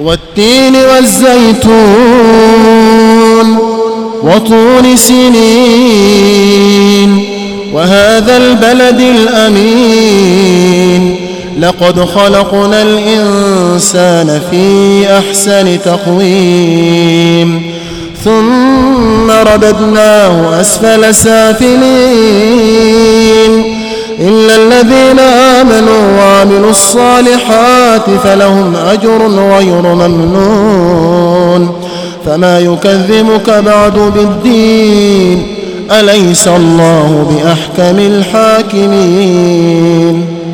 والتين والزيتون وطول سنين وهذا البلد الأمين. لقد خلقنا الإنسان في أحسن تقويم. ثم رددناه أسفل سافلين. إلا الذين آمنوا وعملوا الصالحات فلهم أجر غير ممنون. فما يكذبك بعد بالدين أليس الله بأحكم الحاكمين؟